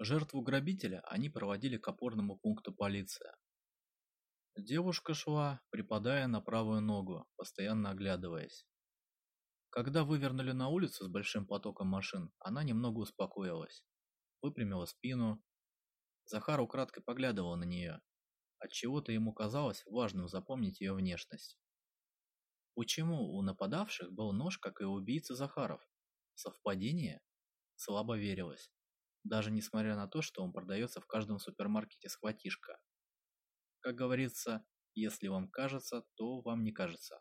Жертву грабителя они проводили к опорному пункту полиции. Девушка шла, припадая на правую ногу, постоянно оглядываясь. Когда вывернули на улицу с большим потоком машин, она немного успокоилась. Выпрямила спину. Захар украдкой поглядывал на нее. Отчего-то ему казалось важным запомнить ее внешность. Почему у нападавших был нож, как и у убийцы Захаров? Совпадение? Слабо верилось. Даже несмотря на то, что он продается в каждом супермаркете схватишка. Как говорится, если вам кажется, то вам не кажется.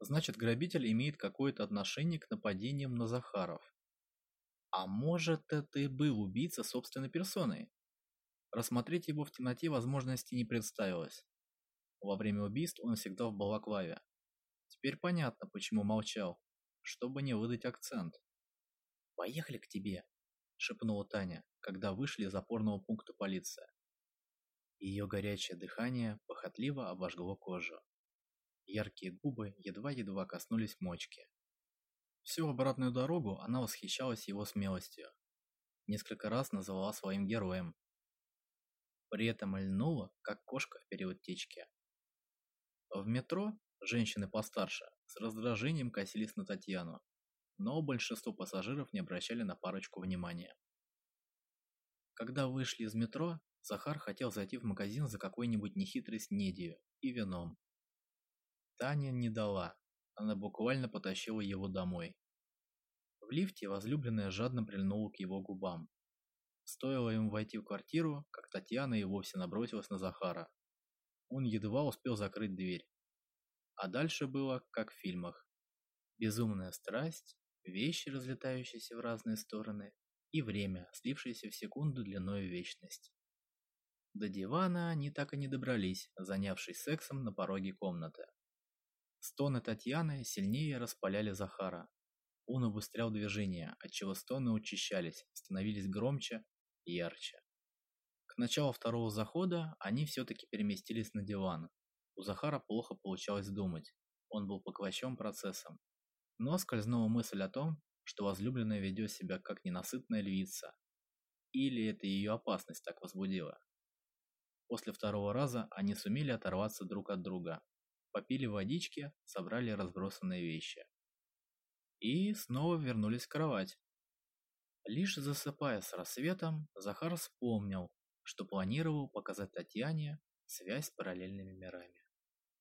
Значит, грабитель имеет какое-то отношение к нападениям на Захаров. А может, это и был убийца собственной персоной? Рассмотреть его в темноте возможности не представилось. Во время убийств он всегда в балаклаве. Теперь понятно, почему молчал, чтобы не выдать акцент. «Поехали к тебе», – шепнула Таня, когда вышли из опорного пункта полиции. Ее горячее дыхание похотливо обожгло кожу. Яркие губы едва-едва коснулись мочки. Всю обратную дорогу она восхищалась его смелостью. Несколько раз назвала своим героем. При этом льнула, как кошка в период течки. В метро женщины постарше с раздражением косились на Татьяну, но большинство пассажиров не обращали на парочку внимания. Когда вышли из метро, Захар хотел зайти в магазин за какой-нибудь нехитрой снедью и вином. Таня не дала, она буквально потащила его домой. В лифте возлюбленная жадно прильнула к его губам. Стоило ему войти в квартиру, как Татьяна и вовсе набросилась на Захара. Он едва успел закрыть дверь. А дальше было, как в фильмах. Безумная страсть, вещи, разлетающиеся в разные стороны, и время, слившееся в секунду длиной в вечность. До дивана они так и не добрались, занявшись сексом на пороге комнаты. Стоны Татьяны сильнее распаляли Захара. Он убыстрял движение, отчего стоны учащались, становились громче и ярче. К началу второго захода они все-таки переместились на диван. У Захара плохо получалось думать, он был поглощен процессом. Но скользнула мысль о том, что возлюбленная ведет себя как ненасытная львица. Или это ее опасность так возбудила. После второго раза они сумели оторваться друг от друга, попили водички, собрали разбросанные вещи. И снова вернулись в кровать. Лишь засыпая с рассветом, Захар вспомнил, что планировал показать Татьяне связь с параллельными мирами.